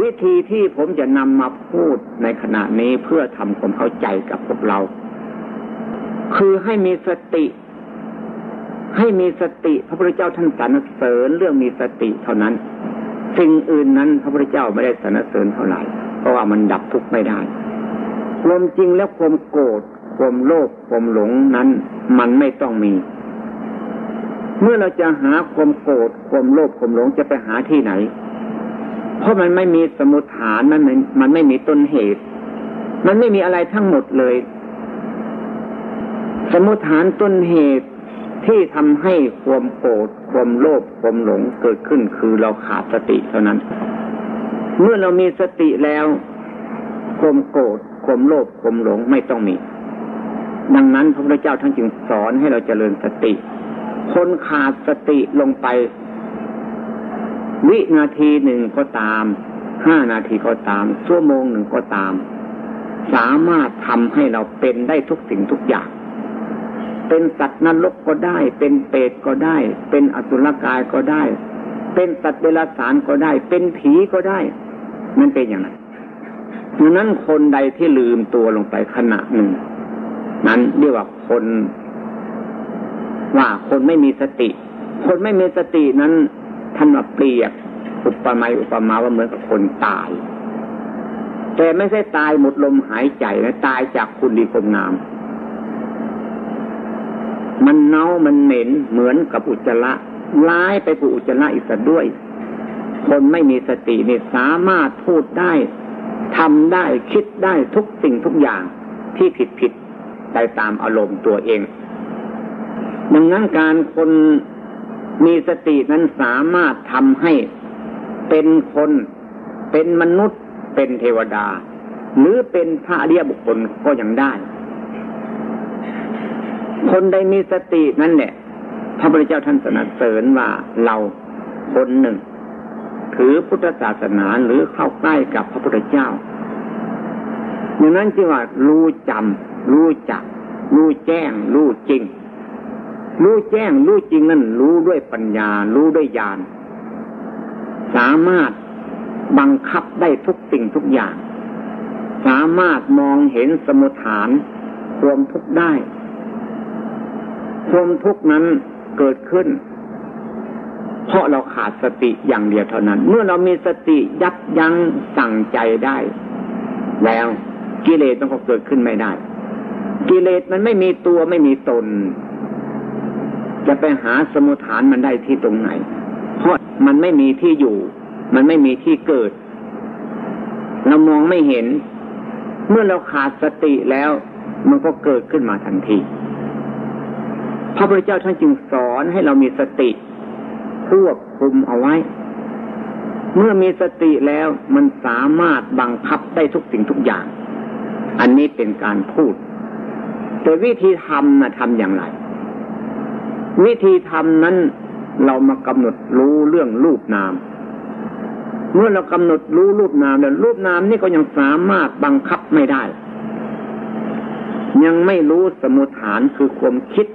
วิธีที่ผมจะนำมาพูดในขณะนี้เพื่อทำความเข้าใจกับพวกเรา คือให้มีสติ ให้มีสติพระพุทธเจ้าท่านสรรเสริญเรื่องมีสติเท่านั้น สิ่งอื่นนั้นพระพุทธเจ้าไม่ได้สรรเสริญเท่าไหร่ เพราะว่ามันดับทุกข์ไม่ได้ความจริงแล้วความโกรธความโลภความหลงนั้น มันไม่ต้องมี เมื่อเราจะหาความโกรธความโลภความหลงจะไปหาที่ไหน เพราะมันไม่มีสมุทฐานมันมันไม่มีต้นเหตุ มันไม่มีอะไรทั้งหมดเลย สมุทฐานต้นเหตุที่ทำให้ความโกรธความโลภความหลงเกิดขึ้นคือเราขาดสติเท่านั้น เมื่อเรามีสติแล้วความโกรธความโลภความหลงไม่ต้องมี ดังนั้นพระพุทธเจ้าท่านจึงสอนให้เราเจริญสติ คนขาดสติลงไป วินาทีหนึ่งก็ตาม ห้านาทีก็ตามชั่วโมงหนึ่งก็ตาม สามารถทำให้เราเป็นได้ทุกสิ่งทุกอย่าง เป็นสัตว์นรกก็ได้ เป็นเปรตก็ได้ เป็นอสุรกายก็ได้ เป็นสัตว์เดรัจฉานก็ได้ เป็นผีก็ได้ มันเป็นอย่างนั้นดังนั้นคนใดที่ลืมตัวลงไปขณะหนึ่ง นั้นเรียกว่าคนว่าคนไม่มีสติ คนไม่มีสตินั้น ท่านว่าเปรียบอุปมาอุปมาว่าเหมือนกับคนตาย แต่ไม่ใช่ตายหมดลมหายใจนะตายจากคุณดีคุณงาม มันเน่ามันเหม็นเหมือนกับอุจจาระร้ายไปผูอุจจาระอีกด้วย คนไม่มีสติเนี่ยสามารถพูดได้ทำได้คิดได้ทุกสิ่งทุกอย่างที่ผิดผิดไปตามอารมณ์ตัวเอง ดังนั้นการคน มีสตินั้นสามารถทำให้เป็นคน เป็นมนุษย์เป็นเทวดา หรือเป็นพระอริยบุคคลก็ยังได้ คนใดมีสตินั่นแหละพระพุทธเจ้าท่านสนับสนุนว่าเราคนหนึ่ง ถือพุทธศาสนาหรือเข้าใกล้กับพระพุทธเจ้าอย่างนั้นจึงว่ารู้จำรู้จัก รู้แจ้ง รู้จริง รู้แจ้งรู้จริงนั่นรู้ด้วยปัญญา รู้ด้วยญาณสามารถบังคับได้ทุกสิ่งทุกอย่าง สามารถมองเห็นสมุทฐานควมทุกได้ความทุกนั้นเกิดขึ้น เพราะเราขาดสติอย่างเดียวเท่านั้น เมื่อเรามีสติยับยั้งสั่งใจได้ แล้วกิเลสมันก็เกิดขึ้นไม่ได้ กิเลสมันไม่มีตัวไม่มีตน จะไปหาสมุทฐานมันได้ที่ตรงไหน เพราะมันไม่มีที่อยู่ มันไม่มีที่เกิด เรามองไม่เห็น เมื่อเราขาดสติแล้ว มันก็เกิดขึ้นมาทันที พระพุทธเจ้าท่านจึงสอนให้เรามีสติควบคุมเอาไว้ เมื่อมีสติแล้วมันสามารถบังคับได้ทุกสิ่งทุกอย่าง อันนี้เป็นการพูด แต่วิธีทำนะทำอย่างไร วิธีทำนั้นเรามากำหนดรู้เรื่องรูปนาม เมื่อเรากำหนดรู้รูปนามแล้วรูปนามนี่ก็ยังสามารถบังคับไม่ได้ ยังไม่รู้สมุทฐานคือความคิด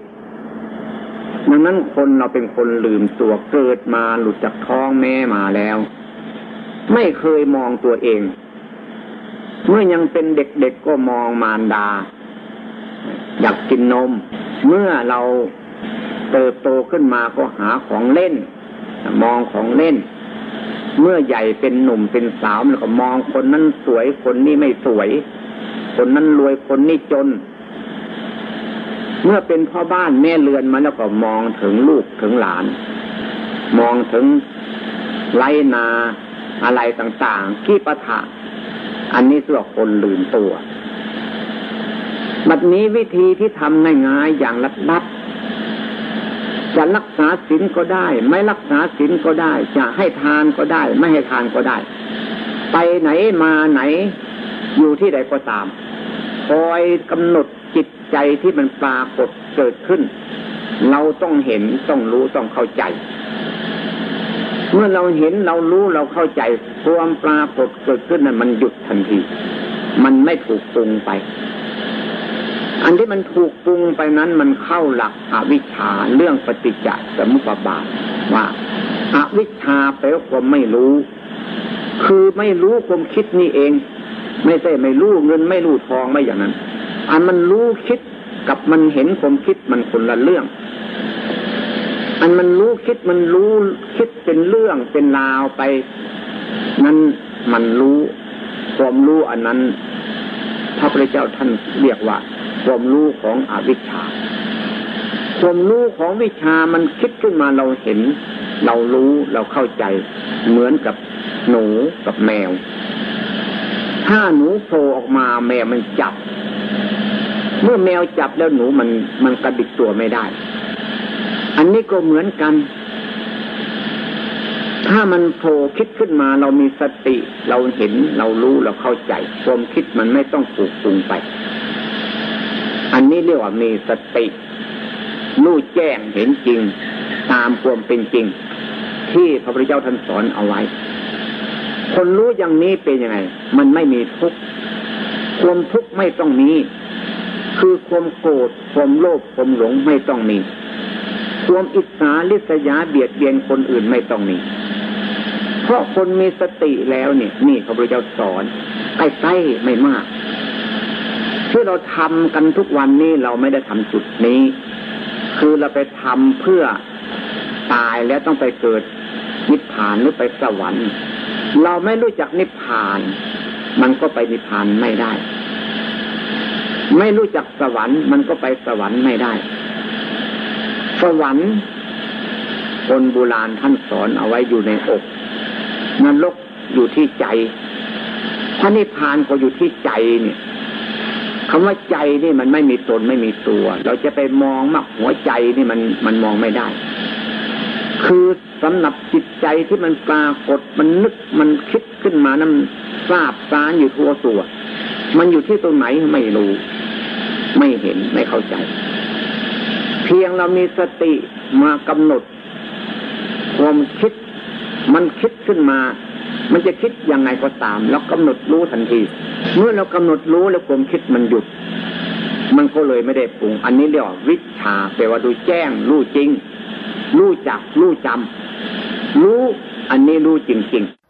ดังนั้นคนเราเป็นคนลืมตัวเกิดมาหลุดจากท้องแม่มาแล้ว ไม่เคยมองตัวเอง เมื่อยังเป็นเด็กๆก็มองมารดา อยากกินนม เมื่อเรา เติบโตขึ้นมาก็หาของเล่น มองของเล่น เมื่อใหญ่เป็นหนุ่มเป็นสาวมันก็มองคนนั้นสวยคนนี้ไม่สวย คนนั้นรวยคนนี้จน เมื่อเป็นพ่อบ้านแม่เรือนมาแล้วก็มองถึงลูกถึงหลาน มองถึงไรนาอะไรต่างๆที่ประทะอันนี้ส่วนคนลืมตัว บัดนี้วิธีที่ทำง่ายๆอย่างลัดๆ จะรักษาศีลก็ได้ ไม่รักษาศีลก็ได้ จะให้ทานก็ได้ ไม่ให้ทานก็ได้ ไปไหนมาไหน อยู่ที่ใดก็ตาม คอยกำหนดจิตใจที่มันปรากฏเกิดขึ้น เราต้องเห็นต้องรู้ต้องเข้าใจ เมื่อเราเห็นเรารู้เราเข้าใจความปรากฏเกิดขึ้นนั้นมันหยุดทันที มันไม่ถูกปรุงไป อันที่มันถูกปรุงไปนั้นมันเข้าหลักอวิชชาเรื่องปฏิจจสมุปบาทว่าอาวิชชาแปลว่าความไม่รู้ คือไม่รู้ความคิดนี่เอง ไม่ใช่ไม่รู้เงินไม่รู้ทองไม่อย่างนั้น อันมันรู้คิดกับมันเห็นความคิดมันคนละเรื่อง อันมันรู้คิดมันรู้คิดเป็นเรื่องเป็นราวไป นั้นมันรู้ ความรู้อันนั้น พระพุทธเจ้าท่านเรียกว่า ความรู้ของอวิชชาความรู้ของวิชามันคิดขึ้นมาเราเห็น เรารู้เราเข้าใจ เหมือนกับหนูกับแมว ถ้าหนูโผล่ออกมาแมวมันจับ เมื่อแมวจับแล้วหนูมันมันกระดิกตัวไม่ได้ อันนี้ก็เหมือนกัน ถ้ามันโผล่คิดขึ้นมาเรามีสติ เราเห็นเรารู้เราเข้าใจ ความคิดมันไม่ต้องปลูกปรุงไป อันนี้เรียกว่ามีสติรู้แจ้งเห็นจริง ตามความเป็นจริง ที่พระพุทธเจ้าท่านสอนเอาไว้ คนรู้อย่างนี้เป็นยังไง มันไม่มีทุกข์ความทุกข์ไม่ต้องมี คือความโกรธความโลภความหลงไม่ต้องมี ความอิจฉาลิษยาเบียดเบียนคนอื่นไม่ต้องมี เพราะคนมีสติแล้วเนี่ย นี่พระพุทธเจ้าสอนใกล้ๆไม่มาก ที่เราทำกันทุกวันนี้เราไม่ได้ทำจุดนี้ คือเราไปทำเพื่อตายแล้วต้องไปเกิดนิพพานหรือไปสวรรค์ เราไม่รู้จักนิพพาน มันก็ไปนิพพานไม่ได้ ไม่รู้จักสวรรค์ มันก็ไปสวรรค์ไม่ได้ สวรรค์คนโบราณท่านสอนเอาไว้อยู่ในอกนรกอยู่ที่ใจพระนิพพานก็อยู่ที่ใจเนี่ย คำว่าใจนี่มันไม่มีตนไม่มีตัว เราจะไปมองมากหัวใจนี่มันมันมองไม่ได้ คือสำหรับจิตใจที่มันปรากฏมันนึกมันคิดขึ้นมานั้นทราบสารอยู่ทั่วตัว มันอยู่ที่ตรงไหนไม่รู้ ไม่เห็นไม่เข้าใจ เพียงเรามีสติมากำหนดความคิด มันคิดขึ้นมา มันจะคิดยังไงก็ตามเรากำหนดรู้ทันที เมื่อเรากำหนดรู้แล้วความคิดมันหยุด มันก็เลยไม่ได้ปรุง อันนี้เรียกว่าวิชาแปลว่าดูแจ้ง รู้จริง รู้จัก รู้จำรู้อันนี้รู้จริงๆ